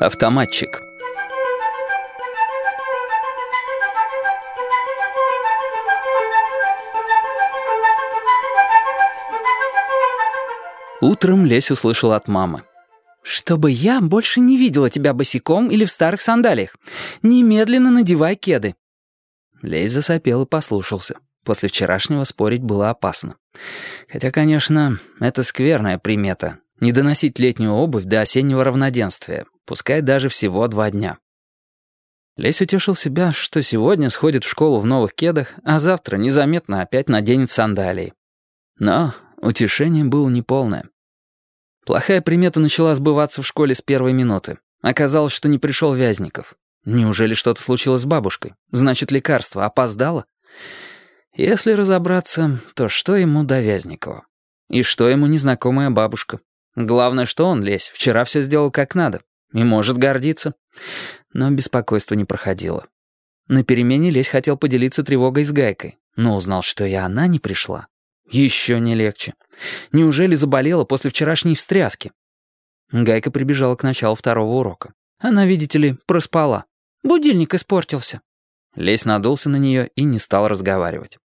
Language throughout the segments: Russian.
Автоматчик. Утром Лесь услышал от мамы. «Чтобы я больше не видела тебя босиком или в старых сандалиях. Немедленно надевай кеды». Лесь засопел и послушался. После вчерашнего спорить было опасно. Хотя, конечно, это скверная примета — не доносить летнюю обувь до осеннего равноденствия, пускай даже всего два дня. Лесь утешил себя, что сегодня сходит в школу в новых кедах, а завтра незаметно опять наденет сандалии. Но утешение было неполное. Плохая примета начала сбываться в школе с первой минуты. Оказалось, что не пришел Вязников. Неужели что-то случилось с бабушкой? Значит, лекарство опоздало? Если разобраться, то что ему до Вязникова? И что ему незнакомая бабушка? Главное, что он, Лесь, вчера все сделал как надо. И может гордиться. Но беспокойство не проходило. На перемене Лесь хотел поделиться тревогой с Гайкой, но узнал, что и она не пришла. Еще не легче. Неужели заболела после вчерашней встряски? Гайка прибежала к началу второго урока. Она, видите ли, проспала. Будильник испортился. Лесь надулся на нее и не стал разговаривать.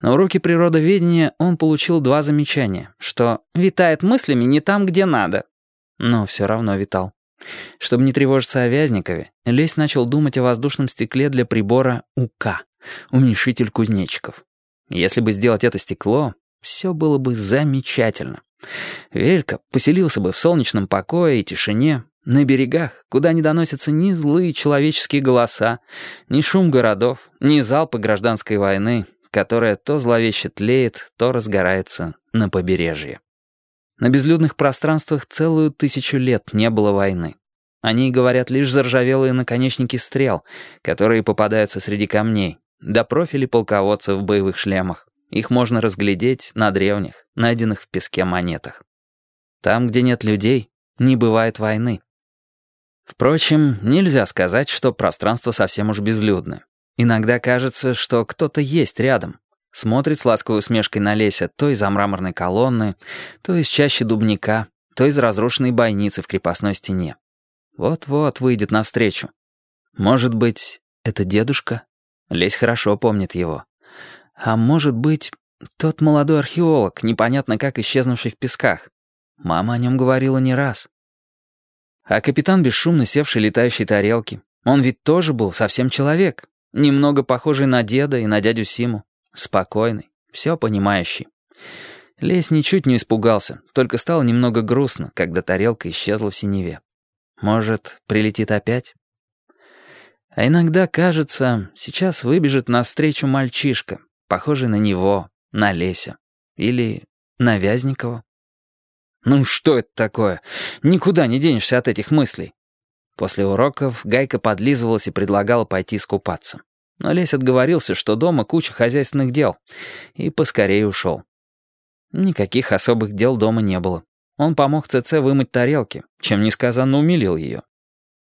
На уроке природоведения он получил два замечания, что «витает мыслями не там, где надо», но все равно витал. Чтобы не тревожиться о Вязникове, Лесь начал думать о воздушном стекле для прибора УК, уменьшитель кузнечиков. Если бы сделать это стекло, все было бы замечательно. Велька поселился бы в солнечном покое и тишине, на берегах, куда не доносятся ни злые человеческие голоса, ни шум городов, ни залпы гражданской войны, которая то зловеще тлеет, то разгорается на побережье. На безлюдных пространствах целую тысячу лет не было войны. Они говорят лишь заржавелые наконечники стрел, которые попадаются среди камней, да профили полководцев в боевых шлемах. Их можно разглядеть на древних, найденных в песке монетах. Там, где нет людей, не бывает войны. Впрочем, нельзя сказать, что пространство совсем уж безлюдно. Иногда кажется, что кто-то есть рядом, Смотрит с ласковой усмешкой на Леся то из-за мраморной колонны, то из чаще дубника, то из разрушенной бойницы в крепостной стене. Вот-вот выйдет навстречу. Может быть, это дедушка? Лесь хорошо помнит его. А может быть, тот молодой археолог, непонятно как исчезнувший в песках. Мама о нем говорила не раз. А капитан бесшумно севший летающей тарелки, он ведь тоже был совсем человек, немного похожий на деда и на дядю Симу. Спокойный, все понимающий. Лесь ничуть не испугался, только стало немного грустно, когда тарелка исчезла в синеве. Может, прилетит опять? А иногда, кажется, сейчас выбежит навстречу мальчишка, похожий на него, на Леся. Или на Вязникова. Ну что это такое? Никуда не денешься от этих мыслей. После уроков Гайка подлизывалась и предлагала пойти искупаться. Но Лесь отговорился, что дома куча хозяйственных дел, и поскорее ушел. Никаких особых дел дома не было. Он помог ЦЦ вымыть тарелки, чем несказанно умилил ее.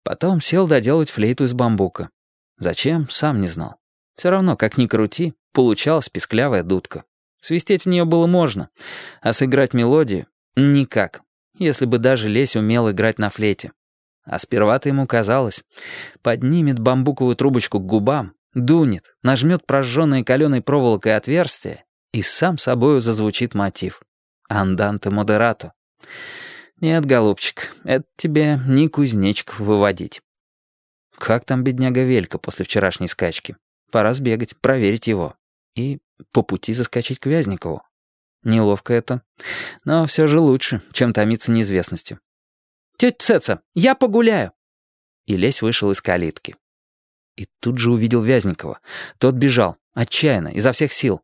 Потом сел доделать флейту из бамбука. Зачем, сам не знал. Все равно, как ни крути, получалась песклявая дудка. Свистеть в нее было можно, а сыграть мелодию — никак, если бы даже Лесь умел играть на флейте. А сперва-то ему казалось, поднимет бамбуковую трубочку к губам, Дунет, нажмет прожженной каленой проволокой отверстие, и сам собою зазвучит мотив. «Анданте модерато». «Нет, голубчик, это тебе не кузнечиков выводить». Как там бедняга Велька после вчерашней скачки? Пора сбегать, проверить его. И по пути заскочить к Вязникову. Неловко это, но все же лучше, чем томиться неизвестностью. «Тетя Цеца, я погуляю!» И Лесь вышел из калитки. И тут же увидел Вязникова. Тот бежал, отчаянно, изо всех сил.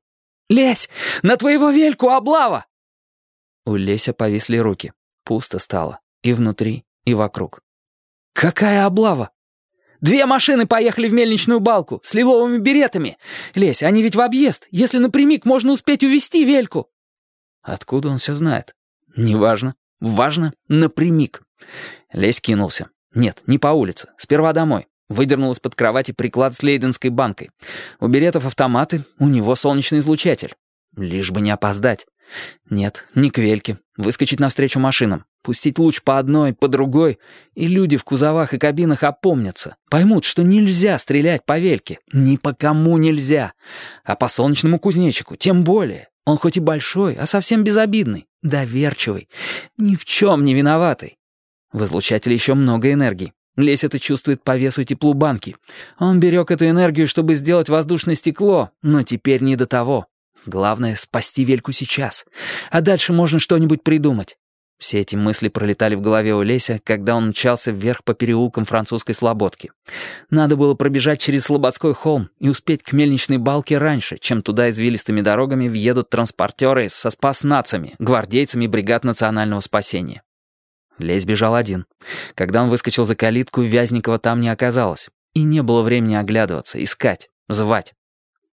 «Лесь! На твоего вельку облава!» У Леся повисли руки. Пусто стало. И внутри, и вокруг. «Какая облава?» «Две машины поехали в мельничную балку с лиловыми беретами. Лесь, они ведь в объезд. Если напрямик, можно успеть увести вельку». Откуда он все знает? Неважно. Важно напрямик. Лесь кинулся. Нет, не по улице. Сперва домой. Выдернул из-под кровати приклад с лейденской банкой. У беретов автоматы, у него солнечный излучатель. Лишь бы не опоздать. Нет, не к Вельке. Выскочить навстречу машинам. Пустить луч по одной, по другой. И люди в кузовах и кабинах опомнятся. Поймут, что нельзя стрелять по Вельке. Ни по кому нельзя. А по солнечному кузнечику тем более. Он хоть и большой, а совсем безобидный, доверчивый, ни в чем не виноватый. В излучателе еще много энергии. Лесь это чувствует по весу и теплу банки. Он берег эту энергию, чтобы сделать воздушное стекло, но теперь не до того. Главное — спасти Вельку сейчас. А дальше можно что-нибудь придумать. Все эти мысли пролетали в голове у Леся, когда он мчался вверх по переулкам французской слободки. Надо было пробежать через Слободской холм и успеть к мельничной балке раньше, чем туда извилистыми дорогами въедут транспортеры со спаснацами, гвардейцами бригад национального спасения. Лесь бежал один. Когда он выскочил за калитку, Вязникова там не оказалось. И не было времени оглядываться, искать, звать.